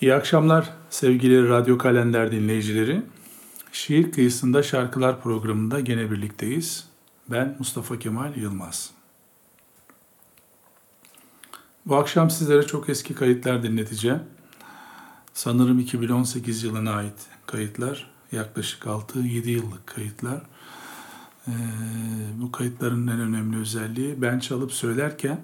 İyi akşamlar sevgili Radyo Kalender dinleyicileri. Şiir Kıyısında Şarkılar programında gene birlikteyiz. Ben Mustafa Kemal Yılmaz. Bu akşam sizlere çok eski kayıtlar dinleteceğim. Sanırım 2018 yılına ait kayıtlar. Yaklaşık 6-7 yıllık kayıtlar. Ee, bu kayıtların en önemli özelliği ben çalıp söylerken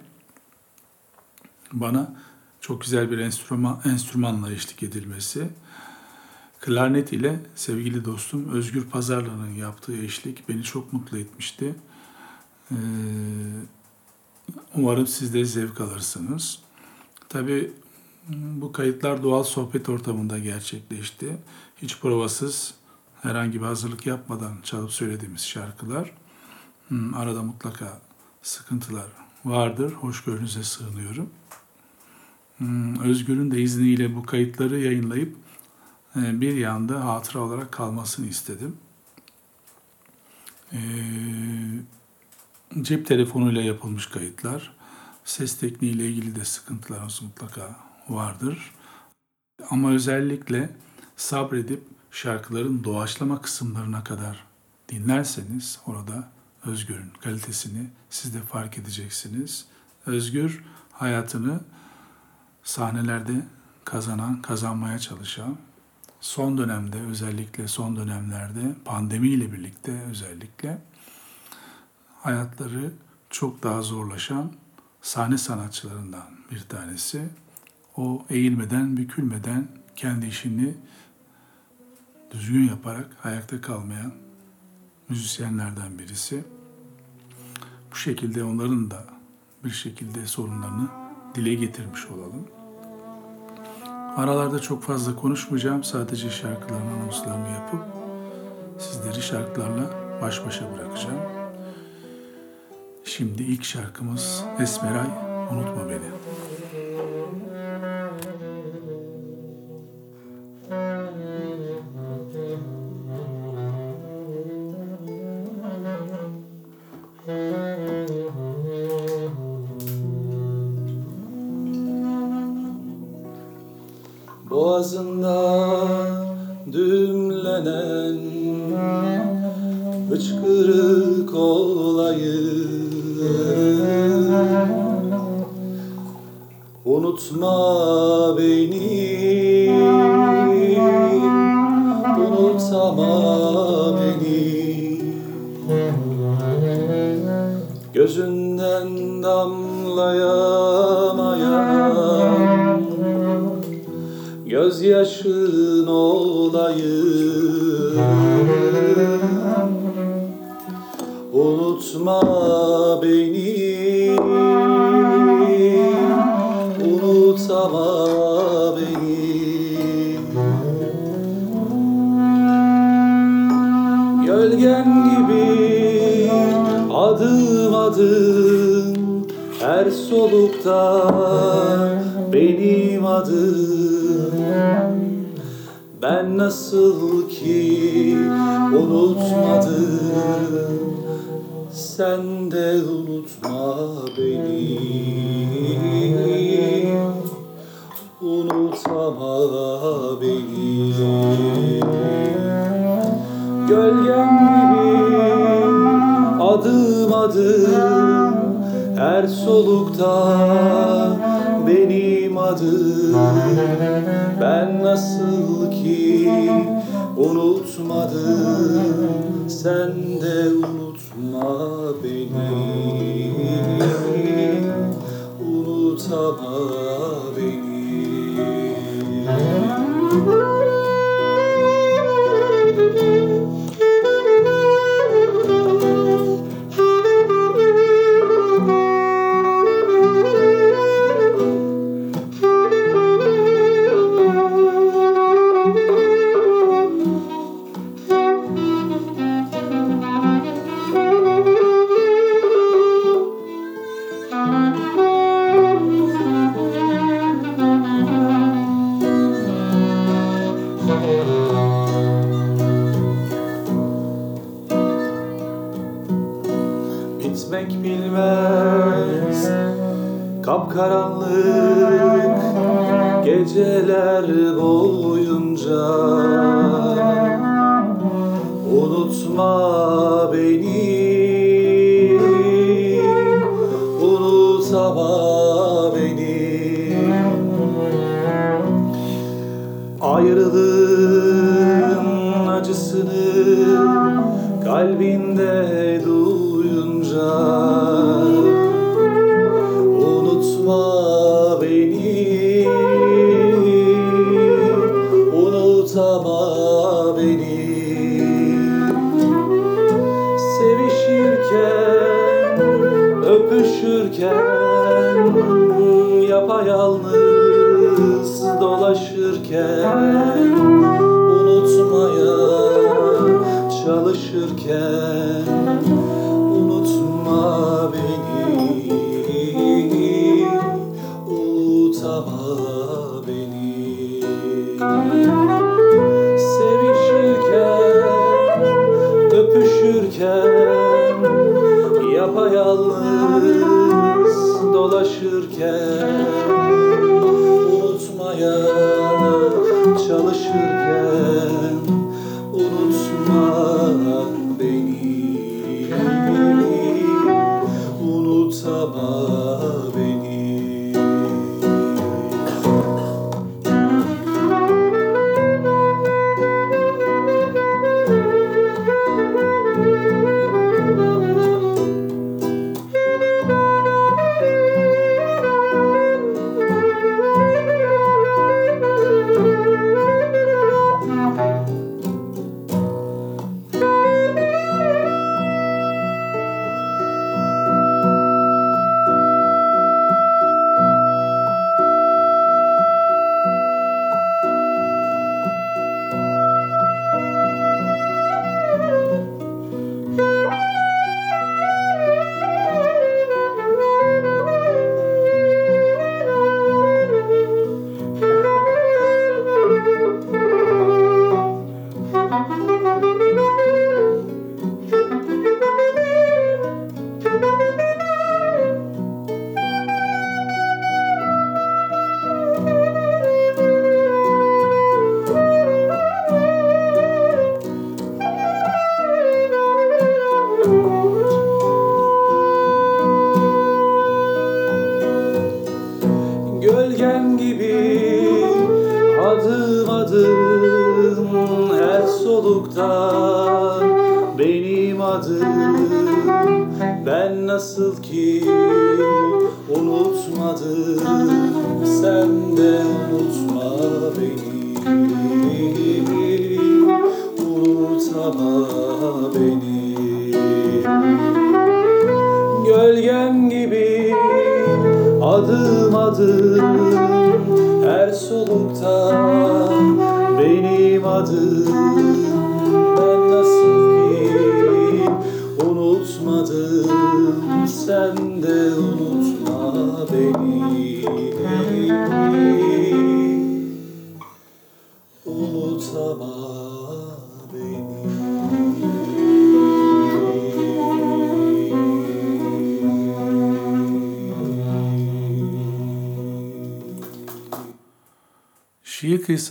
bana çok güzel bir enstrüman, enstrümanla eşlik edilmesi. Klarnet ile sevgili dostum Özgür Pazarlı'nın yaptığı eşlik beni çok mutlu etmişti. Ee, umarım siz de zevk alırsınız. Tabii bu kayıtlar doğal sohbet ortamında gerçekleşti. Hiç provasız, herhangi bir hazırlık yapmadan çalıp söylediğimiz şarkılar. Hmm, arada mutlaka sıkıntılar vardır. Hoşgörünüze sığınıyorum. Hmm, Özgür'ün de izniyle bu kayıtları yayınlayıp e, bir yanda hatıra olarak kalmasını istedim. E, cep telefonuyla yapılmış kayıtlar. Ses tekniği ile ilgili de sıkıntılarımız mutlaka vardır. Ama özellikle sabredip şarkıların doğaçlama kısımlarına kadar dinlerseniz orada Özgür'ün kalitesini siz de fark edeceksiniz. Özgür hayatını sahnelerde kazanan, kazanmaya çalışan, son dönemde özellikle son dönemlerde pandemiyle birlikte özellikle hayatları çok daha zorlaşan sahne sanatçılarından bir tanesi. O eğilmeden, bükülmeden kendi işini düzgün yaparak ayakta kalmayan müzisyenlerden birisi. Bu şekilde onların da bir şekilde sorunlarını dile getirmiş olalım. Aralarda çok fazla konuşmayacağım. Sadece şarkıların anonslarını yapıp sizleri şarkılarla baş başa bırakacağım. Şimdi ilk şarkımız Esmeray Unutma Beni. unutmadım Ben nasıl ki unutmadım. Sen de unutma beni. Unutama beni. Gölgem gibi adım adım her solukta benim adım. Ben nasıl ki unutmadım Sen de unutma beni. Unutamam. Ayrılığın acısını kalbinde duyunca.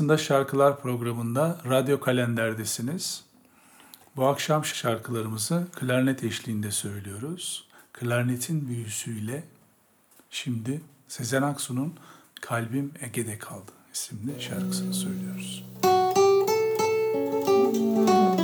Arkasında Şarkılar programında Radyo Kalender'desiniz. Bu akşam şarkılarımızı klarnet eşliğinde söylüyoruz. Klarnetin büyüsüyle şimdi Sezen Aksu'nun Kalbim Ege'de Kaldı isimli şarkısını söylüyoruz. Müzik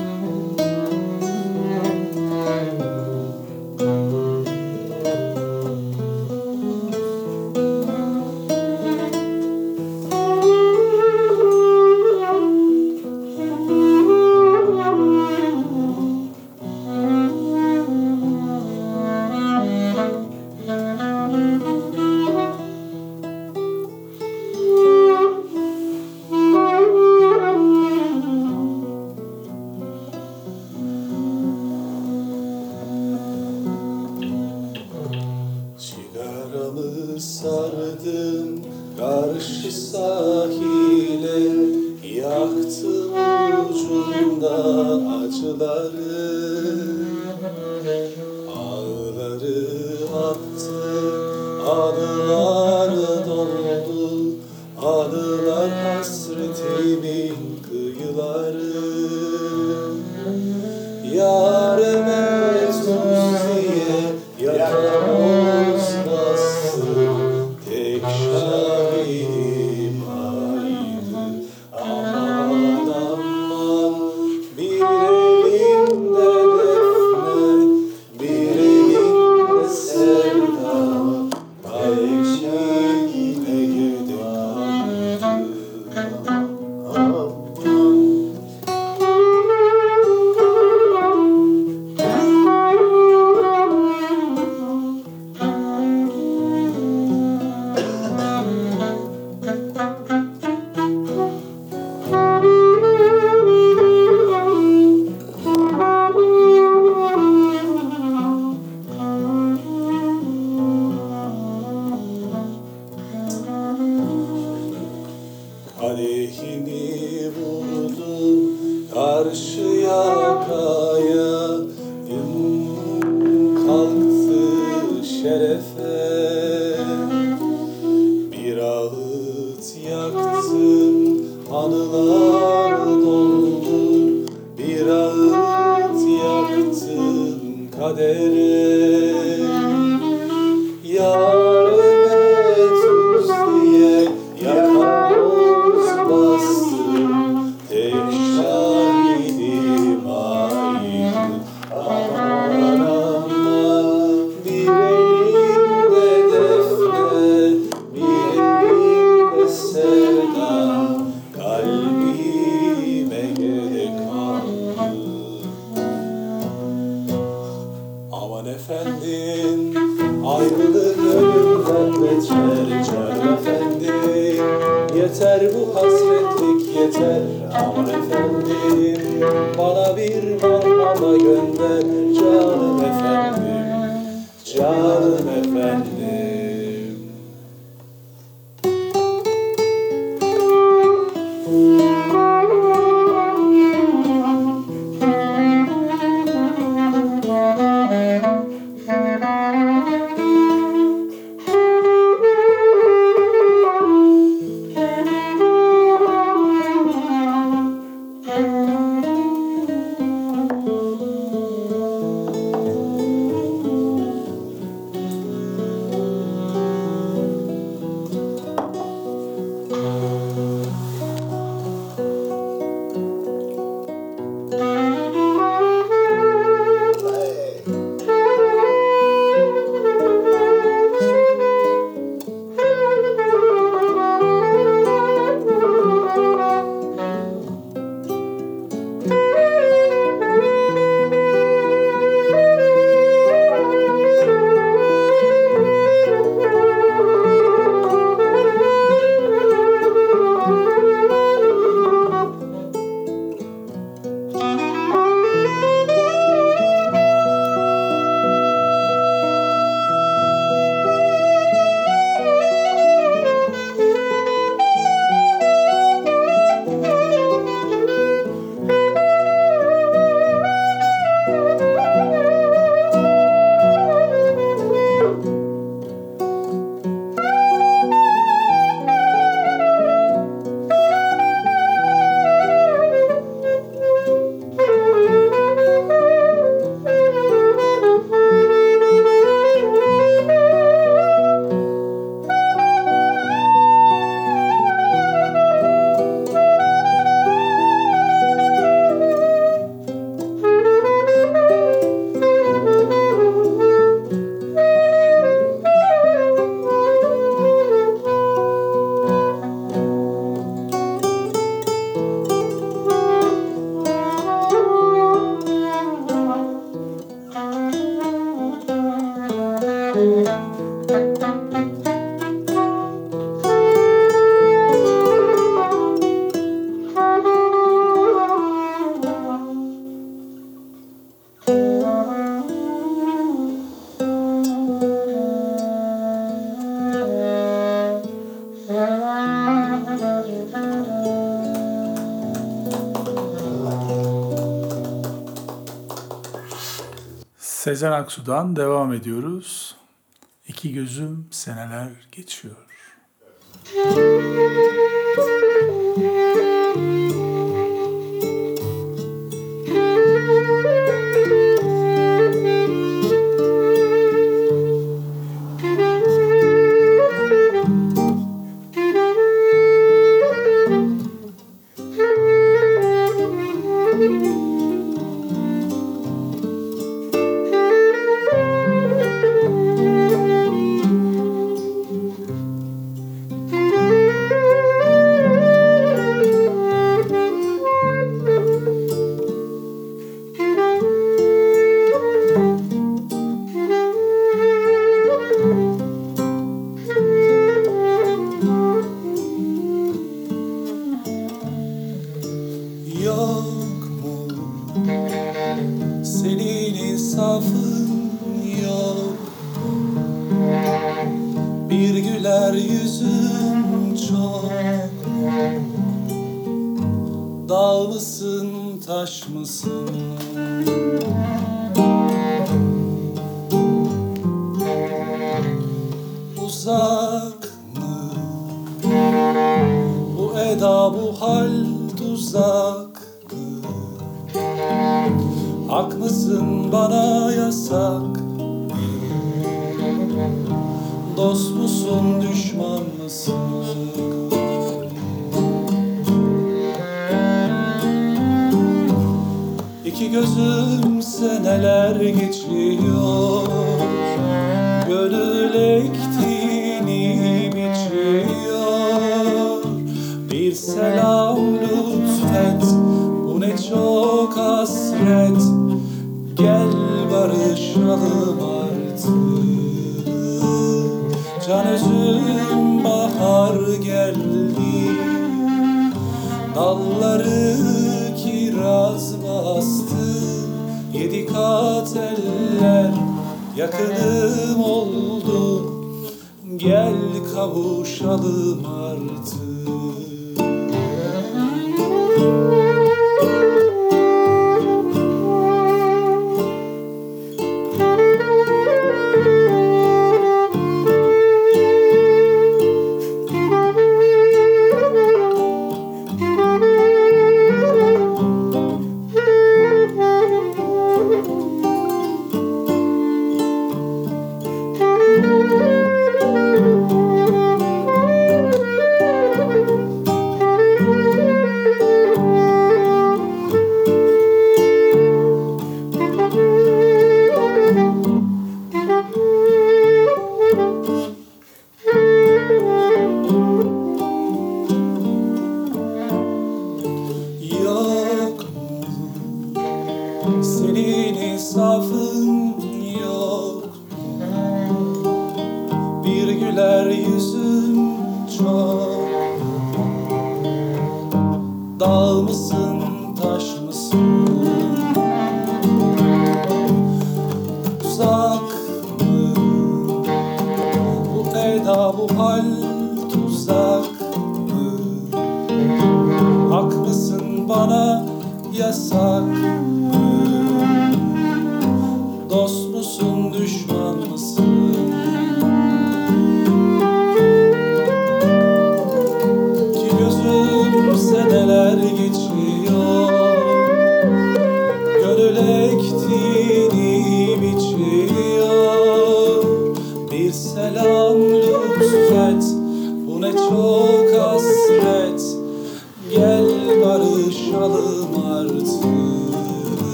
Sezen Aksu'dan devam ediyoruz. İki gözüm seneler geçiyor. Müzik Senin insafın yok. Bir güler yüzün çok. Dağ mısın taş mısın? Uzak mı? Bu eda bu hal tuzak. Yazın bana yasak. Dost musun düşman mısın? İki gözüm seneler geçiyor? Gönül ektiğini biçiyor. Bir selam Yaşlanmadım artık. Can özüm bahar geldi. Dalları kiraz bastı. Yedi kat eller yakınım oldu. Gel kavuşalım artık.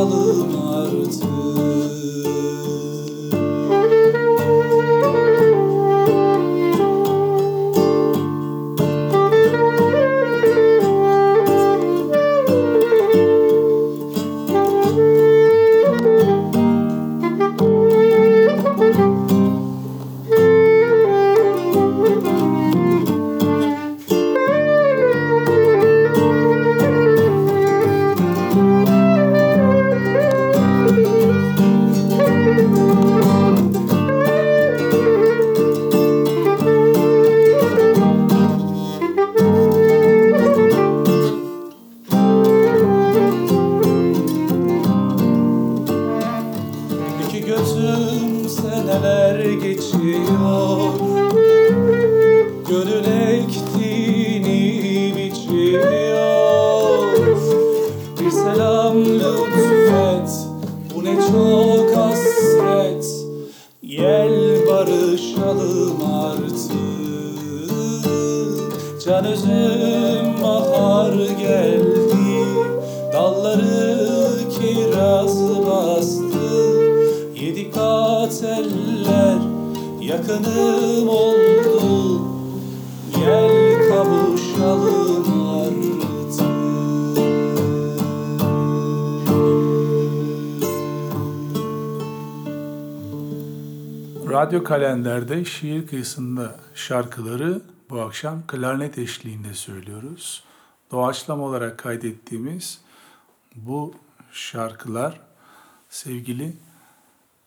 sağlığım kalenderde şiir kıyısında şarkıları bu akşam klarnet eşliğinde söylüyoruz. Doğaçlama olarak kaydettiğimiz bu şarkılar sevgili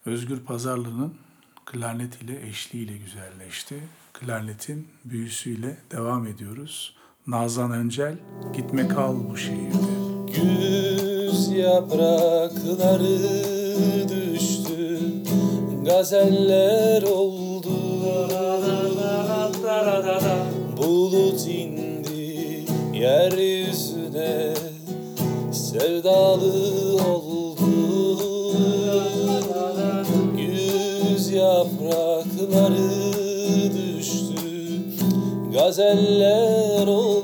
Özgür Pazarlı'nın klarnet ile eşliğiyle güzelleşti. Klarnetin büyüsüyle devam ediyoruz. Nazan Öncel, gitme kal bu şehirde. Güz yaprakları Gazeller oldu. Bulut indi yeryüzüne. Sevdalı oldu. Güz yaprakları düştü. Gazeller oldu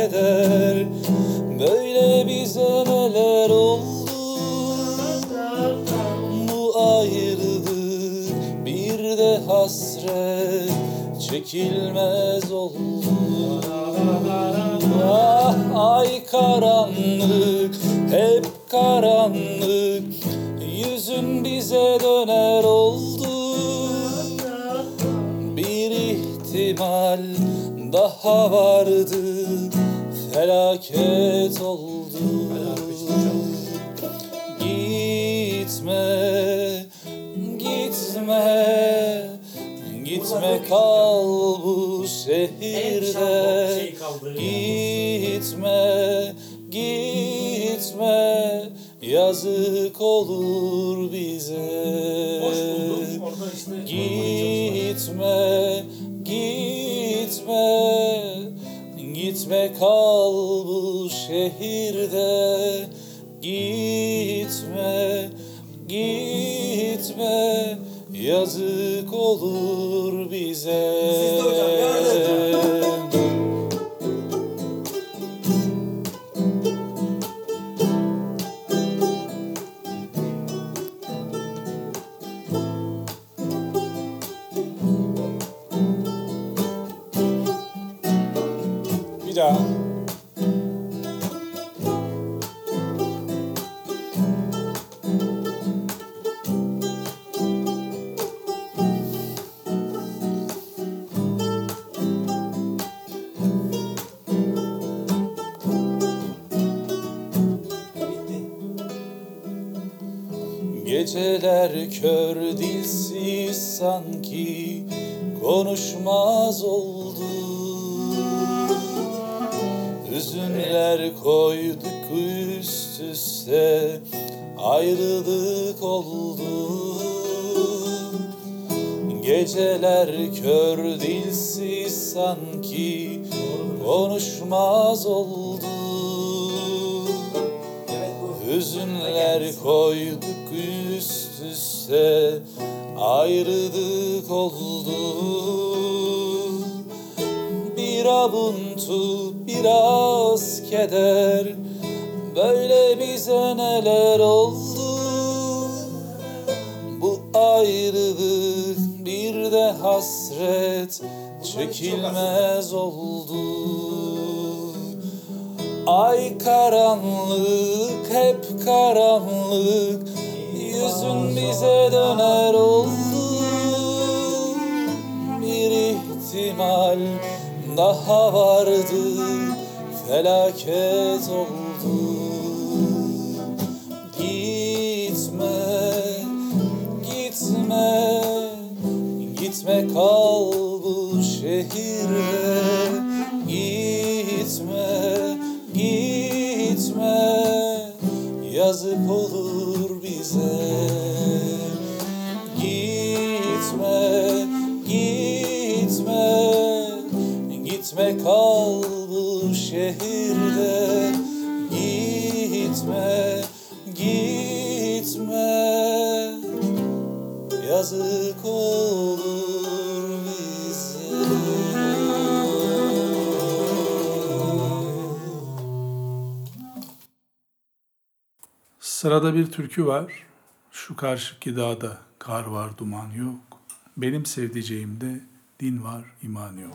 keder Böyle bize neler oldu? Bu ayrılık bir de hasret Çekilmez oldu. Ah ay karanlık hep karanlık Yüzün bize döner oldu. Bir ihtimal daha vardı Felaket oldu. Gitme, gitme Gitme kal bu şehirde. şey. Gitme, gitme Yazık olur bize. Gitme, gitme Gitme kal bu şehirde. Gitme, gitme. Yazık olur bize. Siz de hocam, ayrılık oldu. Bir avuntu biraz keder. Böyle bize neler oldu? Bu ayrılık bir de hasret çekilmez oldu. Ay karanlık hep karanlık. Yüzün bize döner oldu ihtimal daha vardı Felaket oldu. Gitme, gitme Gitme kal bu şehirde Gitme, gitme Yazık olur bize kal bu şehirde Gitme, gitme Yazık olur bize Sırada bir türkü var. Şu karşıki dağda kar var duman yok. Benim sevdiceğimde din var iman yok.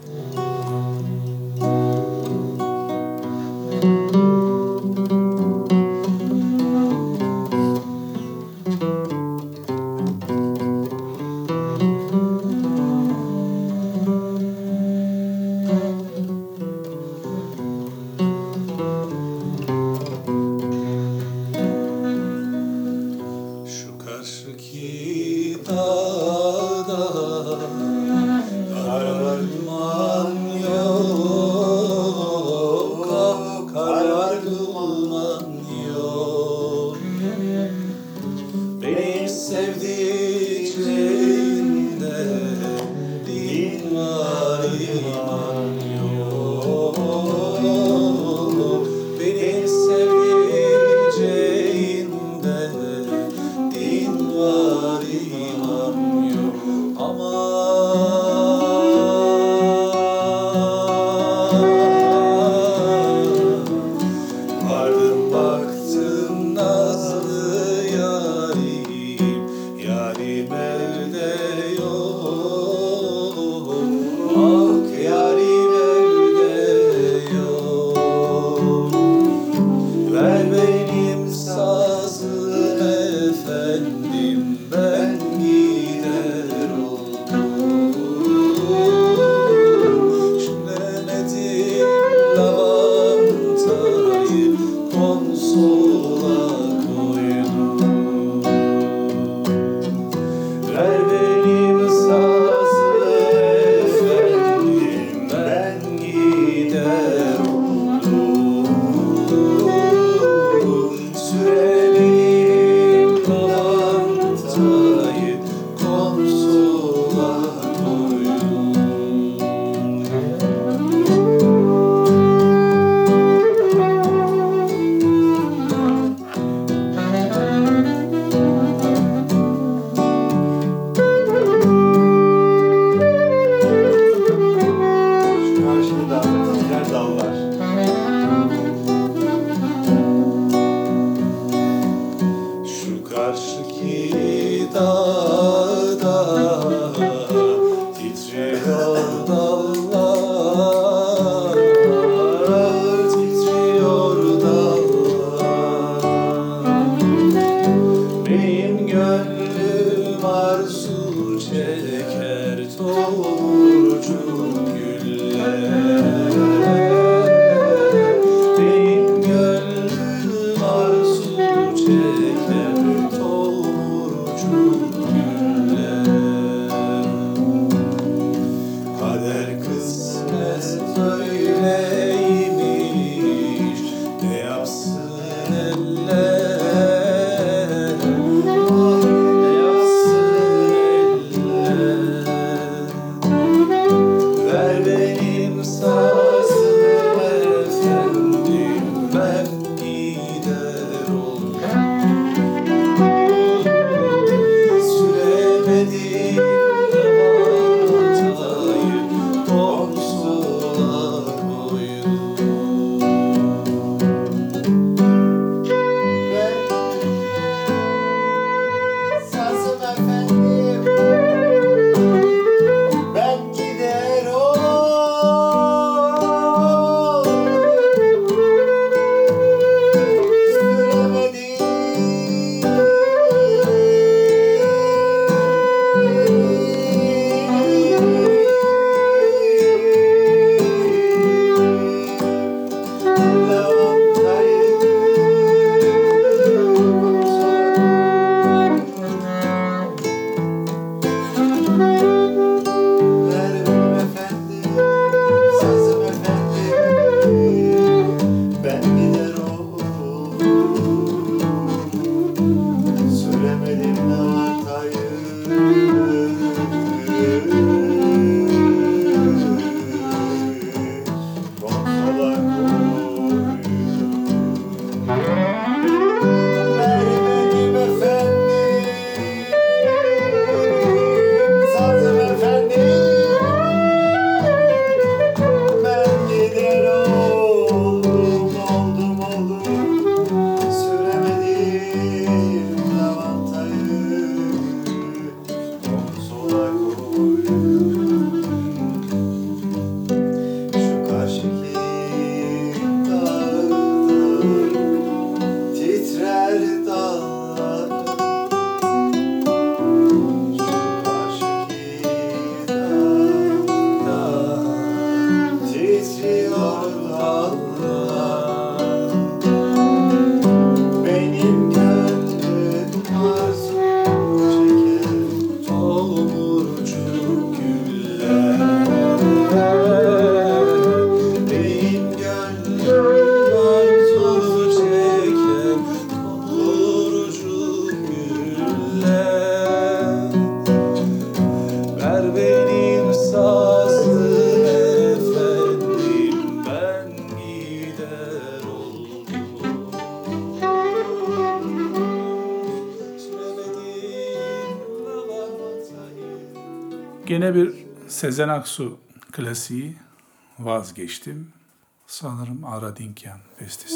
Sezen Aksu klasiği vazgeçtim. Sanırım Aradinken bestesi.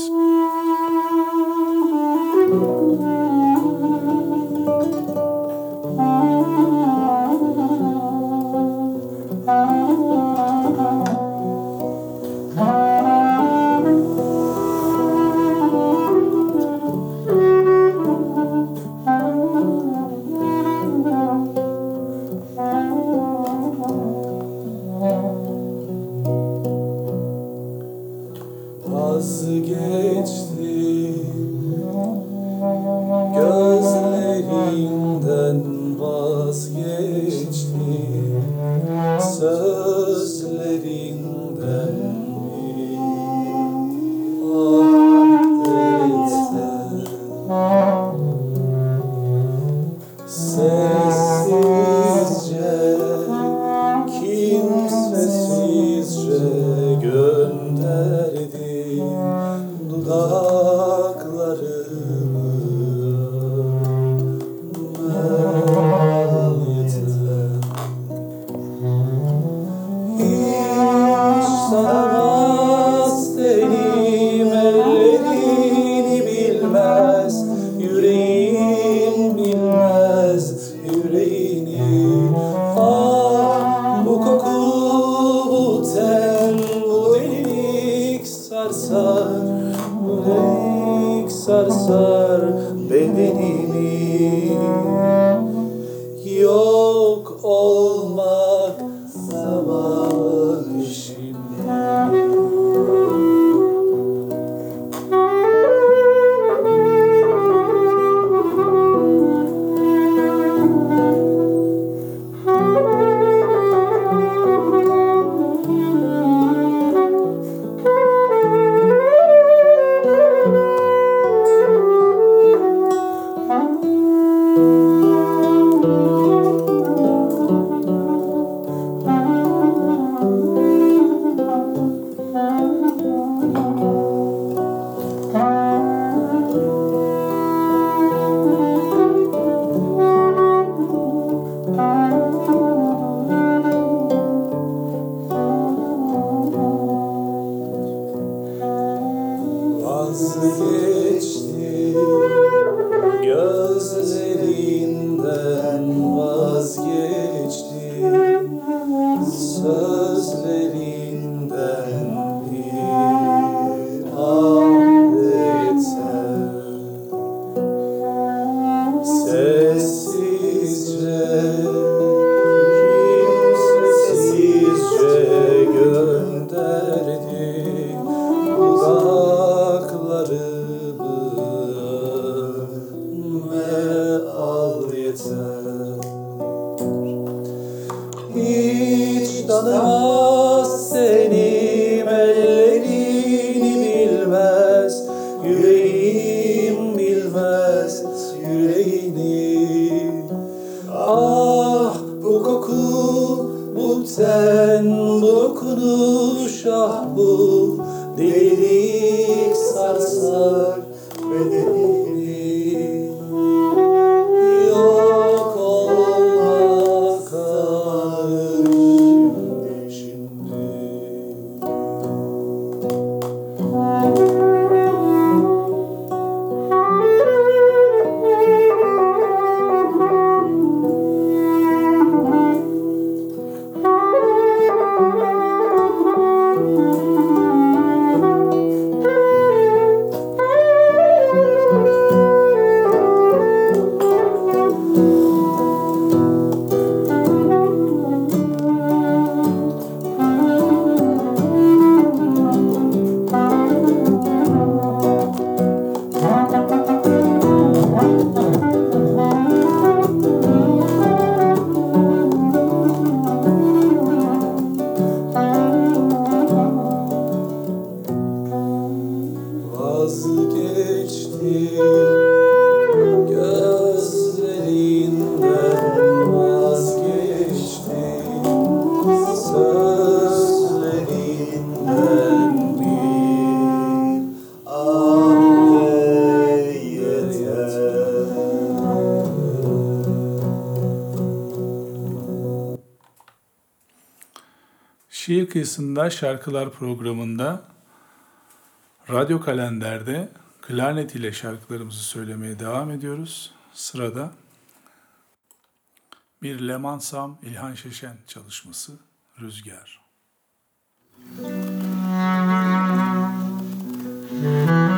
obiecujesz. Idź do nas. Şiir Kıyısında Şarkılar programında Radyo Kalender'de klarnet ile şarkılarımızı söylemeye devam ediyoruz. Sırada bir Lemansam İlhan Şeşen çalışması Rüzgar. Müzik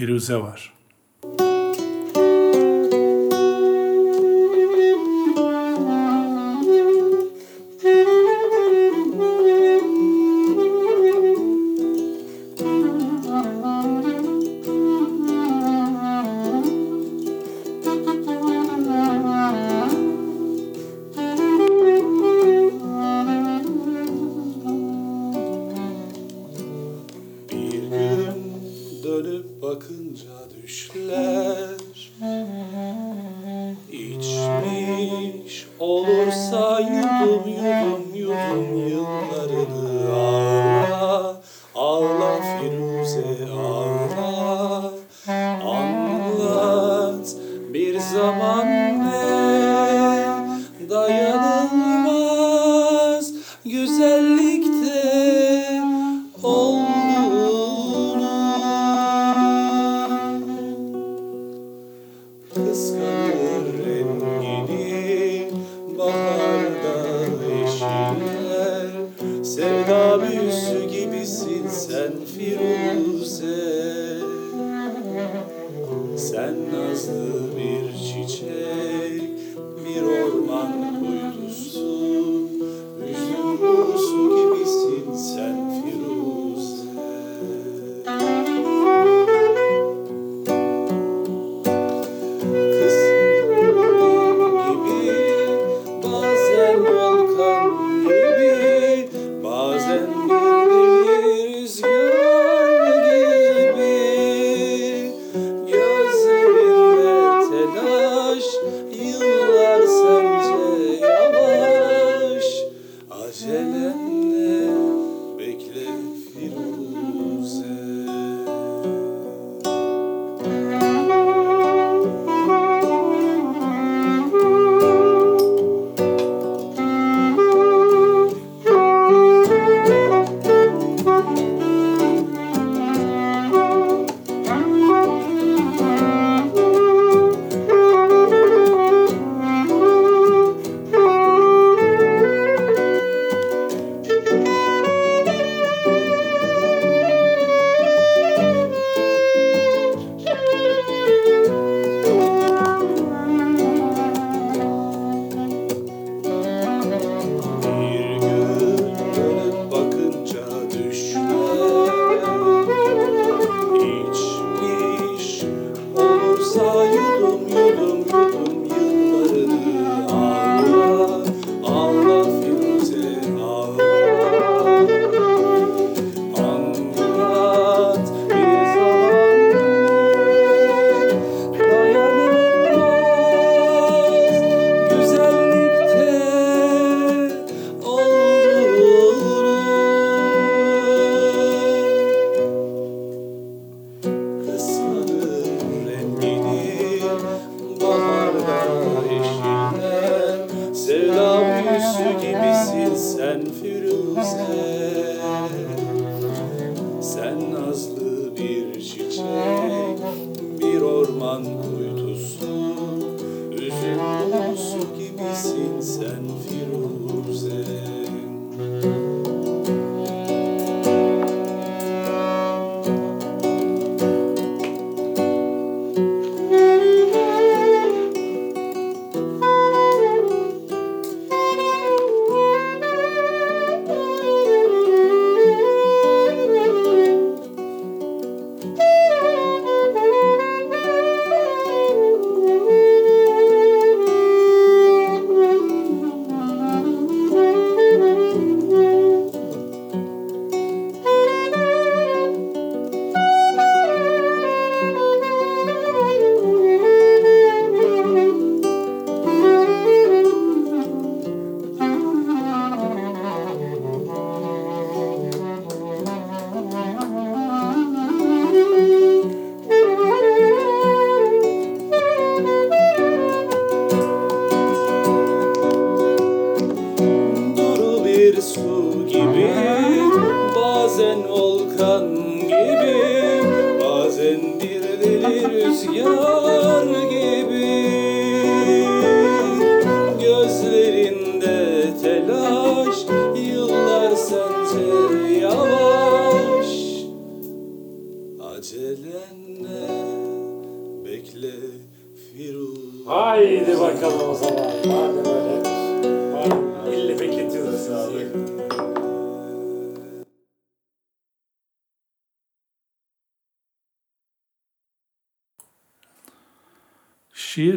Firuze var.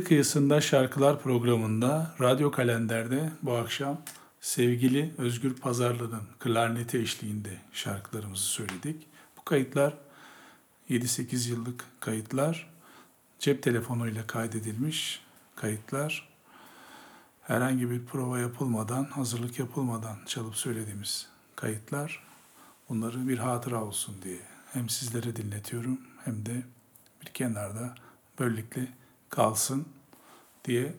Kıyısında Şarkılar programında Radyo Kalender'de bu akşam sevgili Özgür Pazarlı'nın klarneti eşliğinde şarkılarımızı söyledik. Bu kayıtlar 7-8 yıllık kayıtlar, cep telefonuyla kaydedilmiş kayıtlar. Herhangi bir prova yapılmadan, hazırlık yapılmadan çalıp söylediğimiz kayıtlar. Bunları bir hatıra olsun diye hem sizlere dinletiyorum hem de bir kenarda böylelikle kalsın diye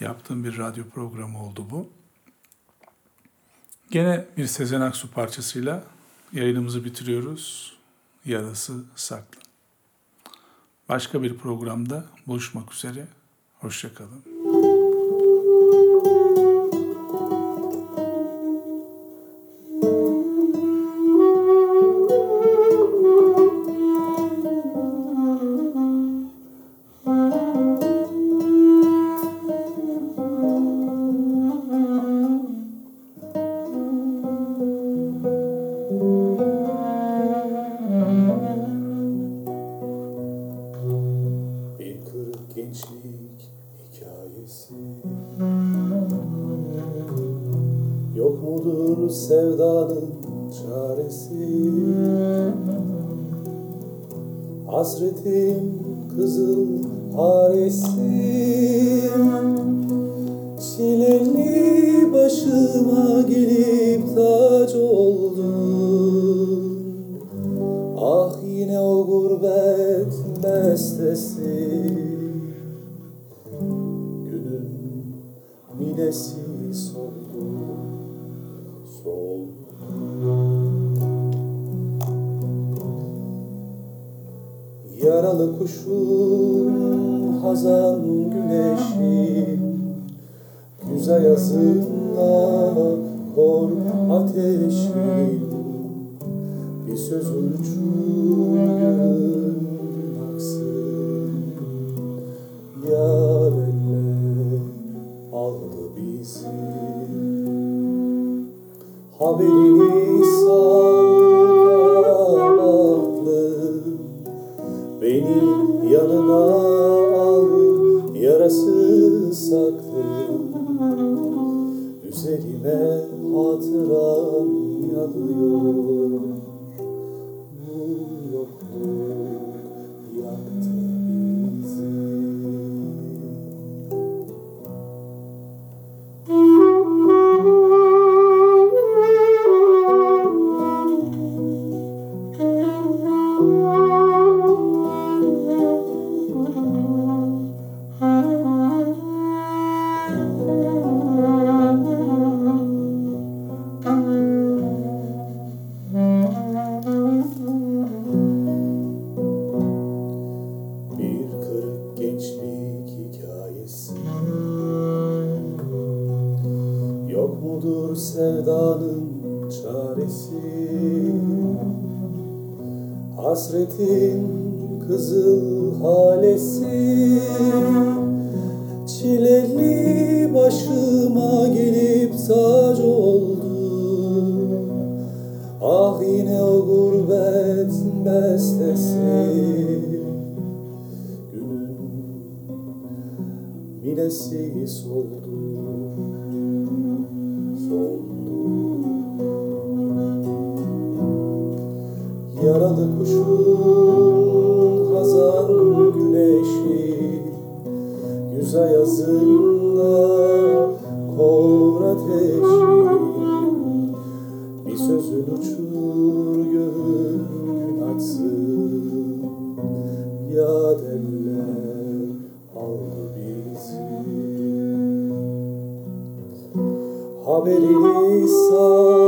yaptığım bir radyo programı oldu bu. Gene bir Sezen Aksu parçasıyla yayınımızı bitiriyoruz. Yarası saklı. Başka bir programda buluşmak üzere. Hoşçakalın. Yaralı kuşum hazan güneşim Güzel yazınla kor ateşim bir söz uçur gönlüm aksın Yar elle aldı bizi. Haberini al yarası saklı Üzerime hatıran Günün minesi soldu Soldu. Yaralı kuşun hazan güneşi Güzel yazınla kor ateşi Bir sözün uçu Camerissa.